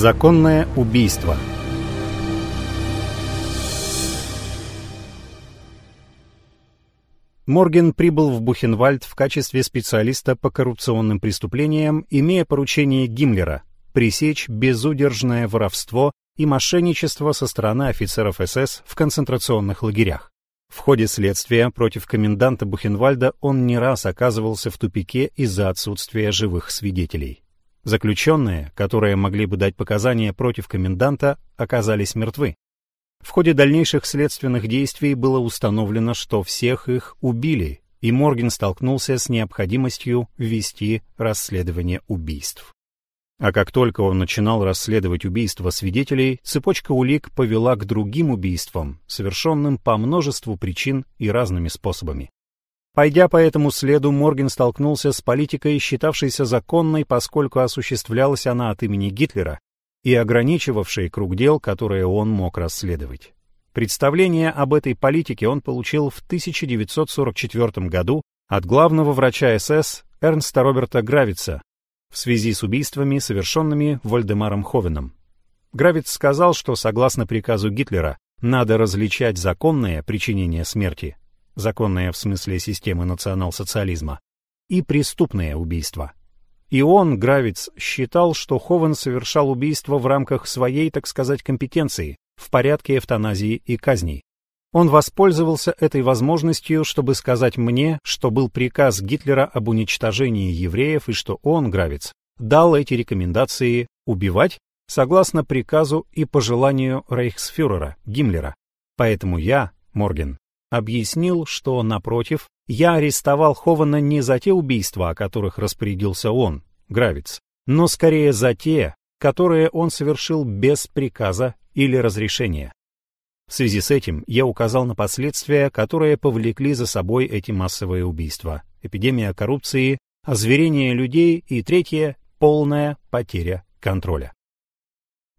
Законное убийство Морген прибыл в Бухенвальд в качестве специалиста по коррупционным преступлениям, имея поручение Гиммлера пресечь безудержное воровство и мошенничество со стороны офицеров СС в концентрационных лагерях. В ходе следствия против коменданта Бухенвальда он не раз оказывался в тупике из-за отсутствия живых свидетелей. Заключенные, которые могли бы дать показания против коменданта, оказались мертвы. В ходе дальнейших следственных действий было установлено, что всех их убили, и Морген столкнулся с необходимостью вести расследование убийств. А как только он начинал расследовать убийства свидетелей, цепочка улик повела к другим убийствам, совершенным по множеству причин и разными способами. Пойдя по этому следу, Морген столкнулся с политикой, считавшейся законной, поскольку осуществлялась она от имени Гитлера и ограничивавшей круг дел, которые он мог расследовать. Представление об этой политике он получил в 1944 году от главного врача СС Эрнста Роберта Гравица, в связи с убийствами, совершенными Вольдемаром Ховеном. Гравиц сказал, что согласно приказу Гитлера надо различать законное причинение смерти, законное в смысле системы национал-социализма, и преступное убийство. И он, Гравиц, считал, что Ховен совершал убийство в рамках своей, так сказать, компетенции, в порядке эвтаназии и казней. Он воспользовался этой возможностью, чтобы сказать мне, что был приказ Гитлера об уничтожении евреев и что он, Гравец, дал эти рекомендации убивать согласно приказу и пожеланию рейхсфюрера Гиммлера. Поэтому я, Морген, объяснил, что, напротив, я арестовал Хована не за те убийства, о которых распорядился он, Гравец, но скорее за те, которые он совершил без приказа или разрешения. В связи с этим я указал на последствия, которые повлекли за собой эти массовые убийства. Эпидемия коррупции, озверение людей и третье — полная потеря контроля.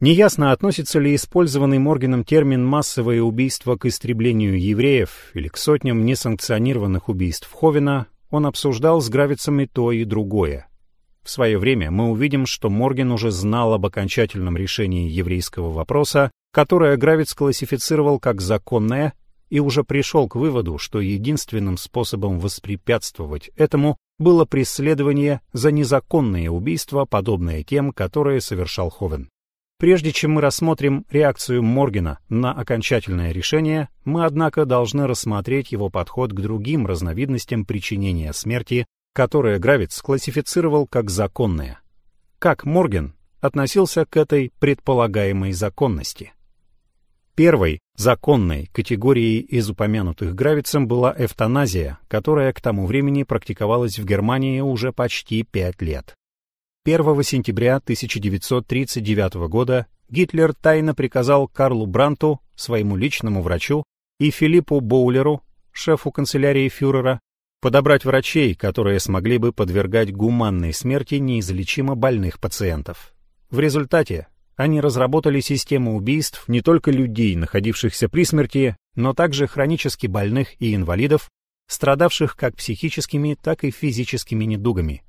Неясно, относится ли использованный Морганом термин «массовое убийство» к истреблению евреев или к сотням несанкционированных убийств Ховена, он обсуждал с Гравицами то и другое. В свое время мы увидим, что Морген уже знал об окончательном решении еврейского вопроса, которое Гравиц классифицировал как законное, и уже пришел к выводу, что единственным способом воспрепятствовать этому было преследование за незаконные убийства, подобные тем, которые совершал Ховен. Прежде чем мы рассмотрим реакцию Моргена на окончательное решение, мы, однако, должны рассмотреть его подход к другим разновидностям причинения смерти которое Гравиц классифицировал как законное. Как Морген относился к этой предполагаемой законности? Первой законной категорией из упомянутых Гравицем была эвтаназия, которая к тому времени практиковалась в Германии уже почти пять лет. 1 сентября 1939 года Гитлер тайно приказал Карлу Бранту, своему личному врачу, и Филиппу Боулеру, шефу канцелярии фюрера, подобрать врачей, которые смогли бы подвергать гуманной смерти неизлечимо больных пациентов. В результате они разработали систему убийств не только людей, находившихся при смерти, но также хронически больных и инвалидов, страдавших как психическими, так и физическими недугами.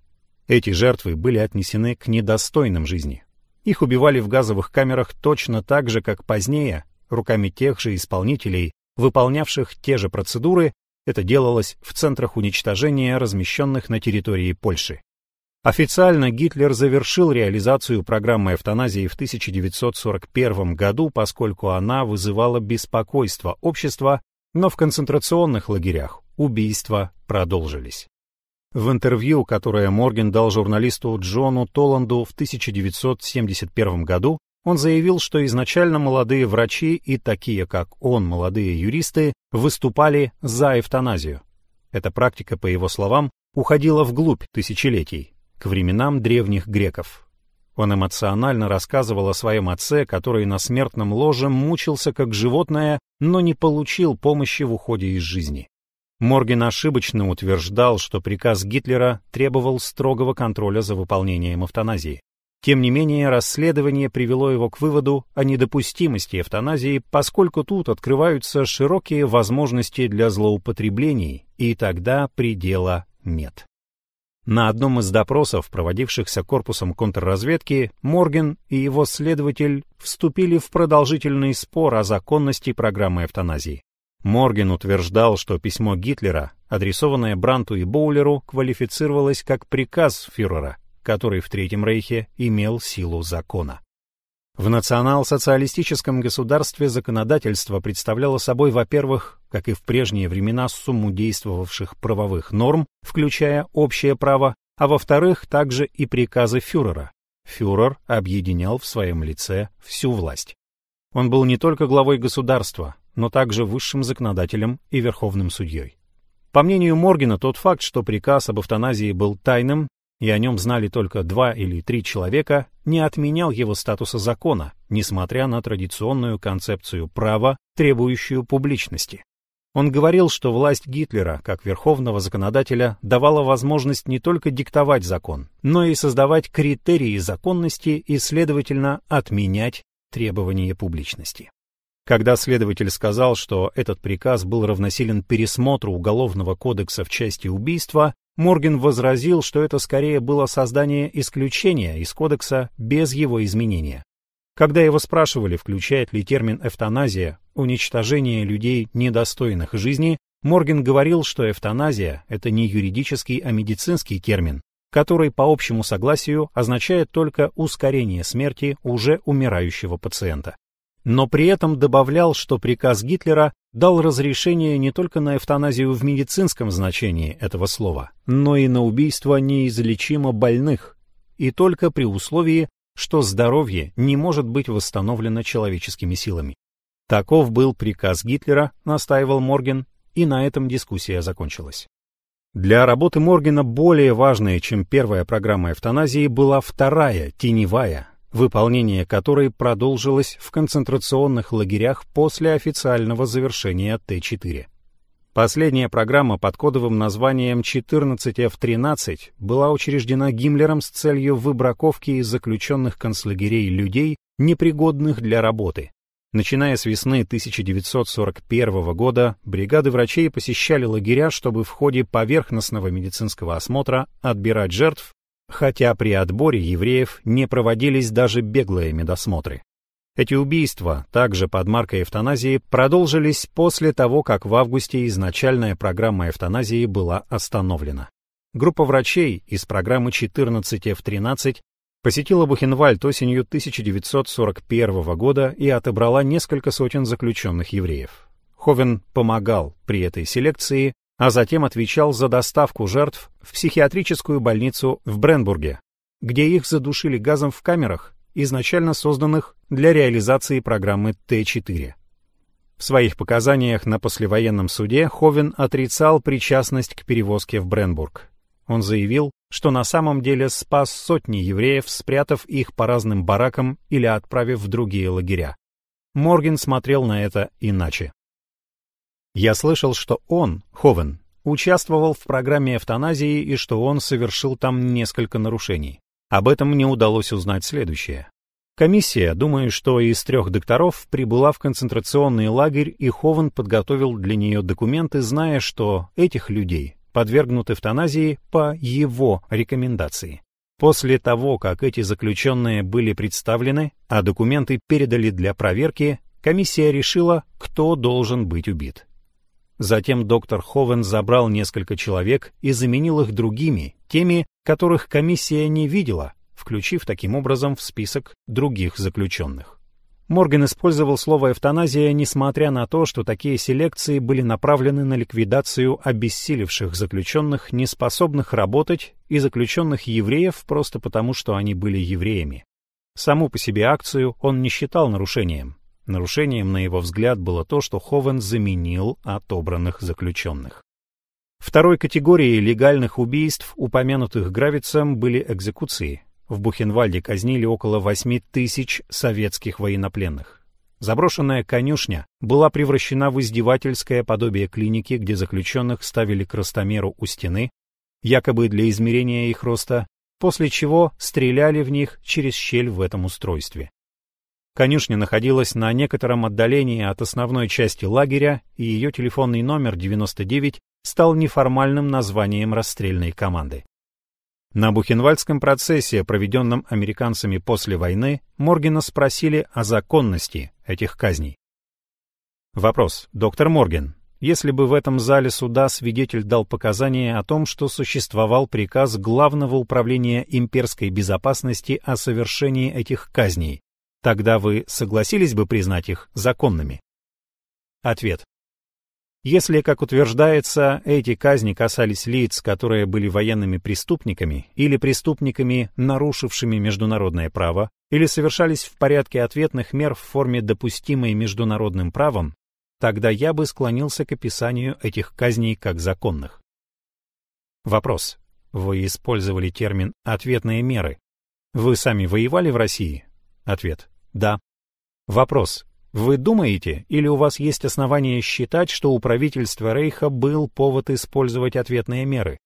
Эти жертвы были отнесены к недостойным жизни. Их убивали в газовых камерах точно так же, как позднее, руками тех же исполнителей, выполнявших те же процедуры, это делалось в центрах уничтожения, размещенных на территории Польши. Официально Гитлер завершил реализацию программы эвтаназии в 1941 году, поскольку она вызывала беспокойство общества, но в концентрационных лагерях убийства продолжились. В интервью, которое Морген дал журналисту Джону Толланду в 1971 году, он заявил, что изначально молодые врачи и такие, как он, молодые юристы, выступали за эвтаназию. Эта практика, по его словам, уходила вглубь тысячелетий, к временам древних греков. Он эмоционально рассказывал о своем отце, который на смертном ложе мучился как животное, но не получил помощи в уходе из жизни. Морген ошибочно утверждал, что приказ Гитлера требовал строгого контроля за выполнением эвтаназии. Тем не менее, расследование привело его к выводу о недопустимости эвтаназии, поскольку тут открываются широкие возможности для злоупотреблений, и тогда предела нет. На одном из допросов, проводившихся корпусом контрразведки, Морген и его следователь вступили в продолжительный спор о законности программы эвтаназии. Морген утверждал, что письмо Гитлера, адресованное Бранту и Боулеру, квалифицировалось как приказ фюрера, который в Третьем Рейхе имел силу закона. В национал-социалистическом государстве законодательство представляло собой, во-первых, как и в прежние времена, сумму действовавших правовых норм, включая общее право, а во-вторых, также и приказы фюрера. Фюрер объединял в своем лице всю власть. Он был не только главой государства, но также высшим законодателем и верховным судьей. По мнению Моргена, тот факт, что приказ об эвтаназии был тайным, и о нем знали только два или три человека, не отменял его статуса закона, несмотря на традиционную концепцию права, требующую публичности. Он говорил, что власть Гитлера, как верховного законодателя, давала возможность не только диктовать закон, но и создавать критерии законности и, следовательно, отменять требования публичности. Когда следователь сказал, что этот приказ был равносилен пересмотру Уголовного кодекса в части убийства, Морген возразил, что это скорее было создание исключения из кодекса без его изменения. Когда его спрашивали, включает ли термин «эвтаназия» уничтожение людей, недостойных жизни, Морген говорил, что эвтаназия — это не юридический, а медицинский термин, который по общему согласию означает только ускорение смерти уже умирающего пациента но при этом добавлял, что приказ Гитлера дал разрешение не только на эвтаназию в медицинском значении этого слова, но и на убийство неизлечимо больных, и только при условии, что здоровье не может быть восстановлено человеческими силами. Таков был приказ Гитлера, настаивал Морген, и на этом дискуссия закончилась. Для работы Моргена более важной, чем первая программа эвтаназии, была вторая, теневая, выполнение которой продолжилось в концентрационных лагерях после официального завершения Т-4. Последняя программа под кодовым названием 14F-13 была учреждена Гиммлером с целью выбраковки из заключенных концлагерей людей, непригодных для работы. Начиная с весны 1941 года, бригады врачей посещали лагеря, чтобы в ходе поверхностного медицинского осмотра отбирать жертв хотя при отборе евреев не проводились даже беглые медосмотры. Эти убийства, также под маркой эвтаназии, продолжились после того, как в августе изначальная программа эвтаназии была остановлена. Группа врачей из программы 14F13 посетила Бухенвальд осенью 1941 года и отобрала несколько сотен заключенных евреев. Ховен помогал при этой селекции, а затем отвечал за доставку жертв в психиатрическую больницу в Бренбурге, где их задушили газом в камерах, изначально созданных для реализации программы Т-4. В своих показаниях на послевоенном суде Ховен отрицал причастность к перевозке в Бренбург. Он заявил, что на самом деле спас сотни евреев, спрятав их по разным баракам или отправив в другие лагеря. Морген смотрел на это иначе. Я слышал, что он, Ховен, участвовал в программе эвтаназии и что он совершил там несколько нарушений. Об этом мне удалось узнать следующее. Комиссия, думаю, что из трех докторов, прибыла в концентрационный лагерь, и Ховен подготовил для нее документы, зная, что этих людей подвергнут эвтаназии по его рекомендации. После того, как эти заключенные были представлены, а документы передали для проверки, комиссия решила, кто должен быть убит. Затем доктор Ховен забрал несколько человек и заменил их другими, теми, которых комиссия не видела, включив таким образом в список других заключенных. Морган использовал слово «эвтаназия», несмотря на то, что такие селекции были направлены на ликвидацию обессилевших заключенных, неспособных работать, и заключенных евреев просто потому, что они были евреями. Саму по себе акцию он не считал нарушением, Нарушением, на его взгляд, было то, что Ховен заменил отобранных заключенных. Второй категорией легальных убийств, упомянутых Гравицем, были экзекуции. В Бухенвальде казнили около 8 тысяч советских военнопленных. Заброшенная конюшня была превращена в издевательское подобие клиники, где заключенных ставили к ростомеру у стены, якобы для измерения их роста, после чего стреляли в них через щель в этом устройстве. Конюшня находилась на некотором отдалении от основной части лагеря, и ее телефонный номер 99 стал неформальным названием расстрельной команды. На Бухенвальдском процессе, проведенном американцами после войны, Моргена спросили о законности этих казней. Вопрос. Доктор Морген, если бы в этом зале суда свидетель дал показания о том, что существовал приказ Главного управления имперской безопасности о совершении этих казней, тогда вы согласились бы признать их законными? Ответ. Если, как утверждается, эти казни касались лиц, которые были военными преступниками или преступниками, нарушившими международное право, или совершались в порядке ответных мер в форме, допустимой международным правом, тогда я бы склонился к описанию этих казней как законных. Вопрос. Вы использовали термин «ответные меры». Вы сами воевали в России? Ответ. Да. Вопрос. Вы думаете, или у вас есть основания считать, что у правительства Рейха был повод использовать ответные меры?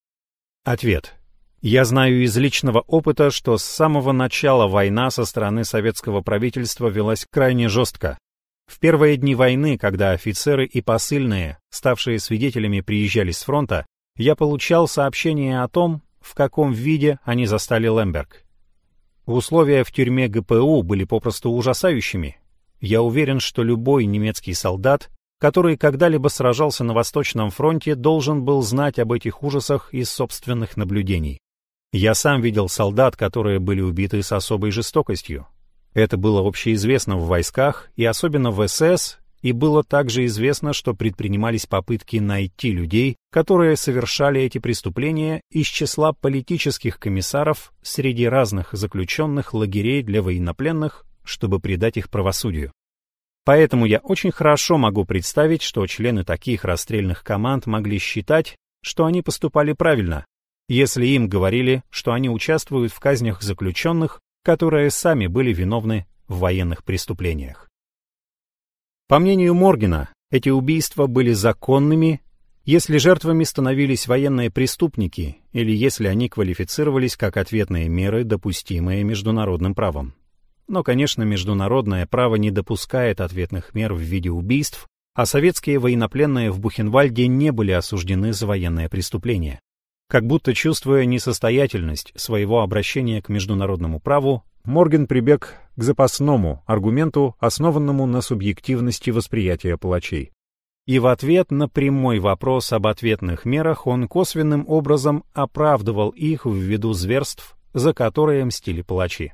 Ответ. Я знаю из личного опыта, что с самого начала война со стороны советского правительства велась крайне жестко. В первые дни войны, когда офицеры и посыльные, ставшие свидетелями, приезжали с фронта, я получал сообщения о том, в каком виде они застали Лемберг. Условия в тюрьме ГПУ были попросту ужасающими, я уверен, что любой немецкий солдат, который когда-либо сражался на Восточном фронте, должен был знать об этих ужасах из собственных наблюдений. Я сам видел солдат, которые были убиты с особой жестокостью. Это было общеизвестно в войсках, и особенно в СС, и было также известно, что предпринимались попытки найти людей, которые совершали эти преступления из числа политических комиссаров среди разных заключенных лагерей для военнопленных чтобы предать их правосудию. Поэтому я очень хорошо могу представить, что члены таких расстрельных команд могли считать, что они поступали правильно, если им говорили, что они участвуют в казнях заключенных, которые сами были виновны в военных преступлениях. По мнению Моргена, эти убийства были законными, если жертвами становились военные преступники или если они квалифицировались как ответные меры, допустимые международным правом. Но, конечно, международное право не допускает ответных мер в виде убийств, а советские военнопленные в Бухенвальде не были осуждены за военное преступление. Как будто чувствуя несостоятельность своего обращения к международному праву, Морген прибег к запасному аргументу, основанному на субъективности восприятия палачей. И в ответ на прямой вопрос об ответных мерах он косвенным образом оправдывал их ввиду зверств, за которые мстили палачи.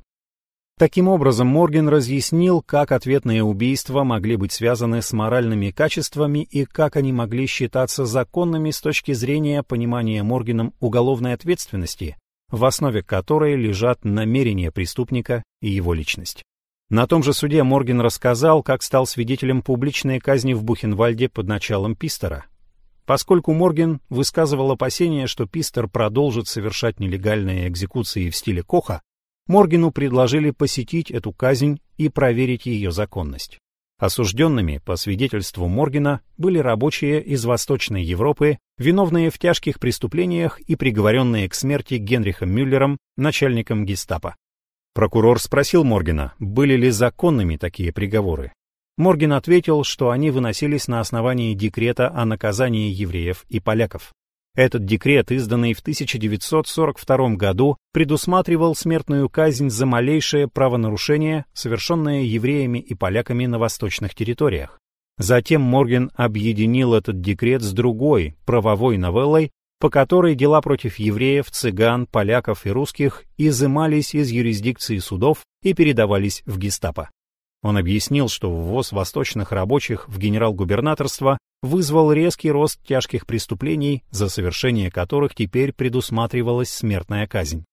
Таким образом, Морген разъяснил, как ответные убийства могли быть связаны с моральными качествами и как они могли считаться законными с точки зрения понимания Моргеном уголовной ответственности, в основе которой лежат намерения преступника и его личность. На том же суде Морген рассказал, как стал свидетелем публичной казни в Бухенвальде под началом Пистера. Поскольку Морген высказывал опасения, что Пистер продолжит совершать нелегальные экзекуции в стиле Коха, Моргину предложили посетить эту казнь и проверить ее законность. Осужденными, по свидетельству Моргина, были рабочие из Восточной Европы, виновные в тяжких преступлениях и приговоренные к смерти Генрихом Мюллером, начальником гестапо. Прокурор спросил Моргина, были ли законными такие приговоры. Морген ответил, что они выносились на основании декрета о наказании евреев и поляков. Этот декрет, изданный в 1942 году, предусматривал смертную казнь за малейшее правонарушение, совершенное евреями и поляками на восточных территориях. Затем Морген объединил этот декрет с другой, правовой новеллой, по которой дела против евреев, цыган, поляков и русских изымались из юрисдикции судов и передавались в гестапо. Он объяснил, что ввоз восточных рабочих в генерал-губернаторство вызвал резкий рост тяжких преступлений, за совершение которых теперь предусматривалась смертная казнь.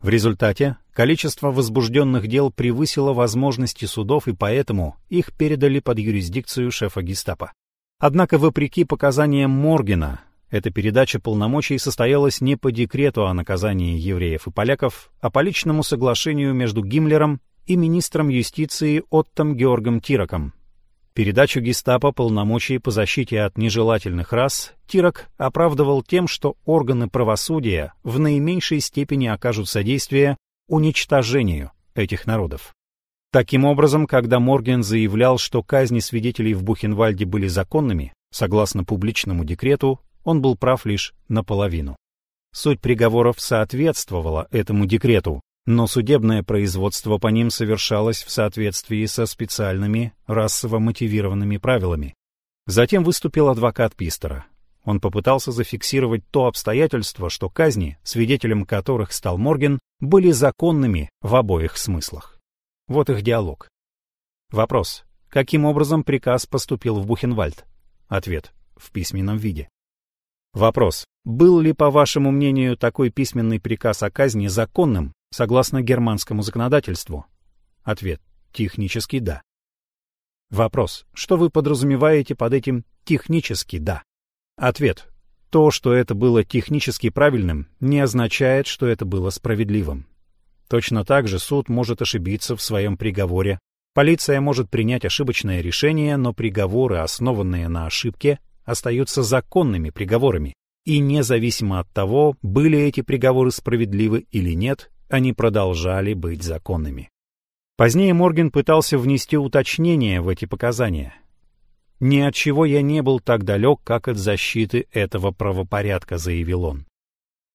В результате количество возбужденных дел превысило возможности судов, и поэтому их передали под юрисдикцию шефа гестапо. Однако, вопреки показаниям Моргена, эта передача полномочий состоялась не по декрету о наказании евреев и поляков, а по личному соглашению между Гиммлером и министром юстиции Оттом Георгом Тироком, Передачу гестапо полномочий по защите от нежелательных рас Тирок оправдывал тем, что органы правосудия в наименьшей степени окажут содействие уничтожению этих народов. Таким образом, когда Морген заявлял, что казни свидетелей в Бухенвальде были законными, согласно публичному декрету, он был прав лишь наполовину. Суть приговоров соответствовала этому декрету, но судебное производство по ним совершалось в соответствии со специальными расово мотивированными правилами. Затем выступил адвокат Пистера. Он попытался зафиксировать то обстоятельство, что казни, свидетелем которых стал Морген, были законными в обоих смыслах. Вот их диалог. Вопрос. Каким образом приказ поступил в Бухенвальд? Ответ. В письменном виде. Вопрос. Был ли, по вашему мнению, такой письменный приказ о казни законным, согласно германскому законодательству? Ответ. Технически да. Вопрос. Что вы подразумеваете под этим «технически да»? Ответ. То, что это было технически правильным, не означает, что это было справедливым. Точно так же суд может ошибиться в своем приговоре. Полиция может принять ошибочное решение, но приговоры, основанные на ошибке, остаются законными приговорами. И независимо от того, были эти приговоры справедливы или нет, они продолжали быть законными. Позднее Морген пытался внести уточнение в эти показания. «Ни от чего я не был так далек, как от защиты этого правопорядка», — заявил он.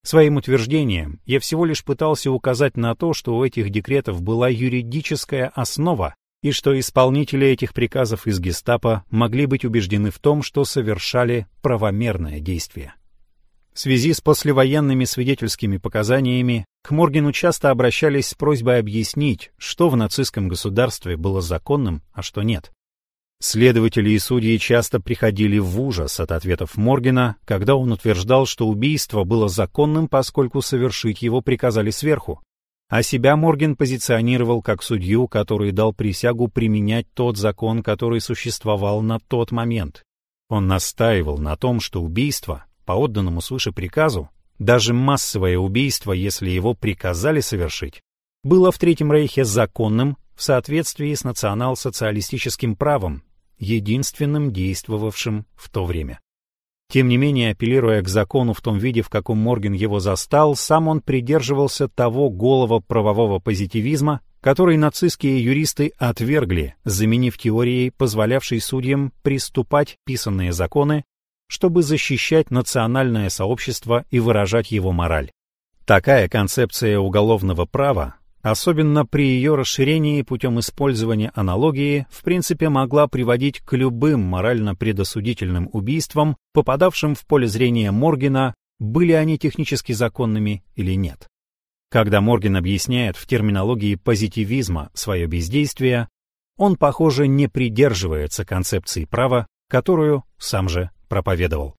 Своим утверждением я всего лишь пытался указать на то, что у этих декретов была юридическая основа, и что исполнители этих приказов из гестапо могли быть убеждены в том, что совершали правомерное действие. В связи с послевоенными свидетельскими показаниями к Моргену часто обращались с просьбой объяснить, что в нацистском государстве было законным, а что нет. Следователи и судьи часто приходили в ужас от ответов Моргена, когда он утверждал, что убийство было законным, поскольку совершить его приказали сверху. А себя Морген позиционировал как судью, который дал присягу применять тот закон, который существовал на тот момент. Он настаивал на том, что убийство по отданному свыше приказу, даже массовое убийство, если его приказали совершить, было в Третьем Рейхе законным в соответствии с национал-социалистическим правом, единственным действовавшим в то время. Тем не менее, апеллируя к закону в том виде, в каком Морген его застал, сам он придерживался того голого правового позитивизма, который нацистские юристы отвергли, заменив теорией, позволявшей судьям приступать писанные законы чтобы защищать национальное сообщество и выражать его мораль. Такая концепция уголовного права, особенно при ее расширении путем использования аналогии, в принципе могла приводить к любым морально предосудительным убийствам, попадавшим в поле зрения Моргена, были они технически законными или нет. Когда Морген объясняет в терминологии позитивизма свое бездействие, он, похоже, не придерживается концепции права, которую сам же проповедовал.